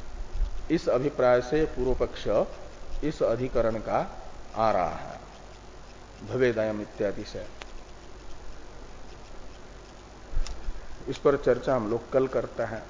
इस अभिप्राय से पूर्व पक्ष इस अधिकरण का आ रहा है। भवेदयम इत्यादि से। इस पर चर्चा हम लोग कल करते हैं।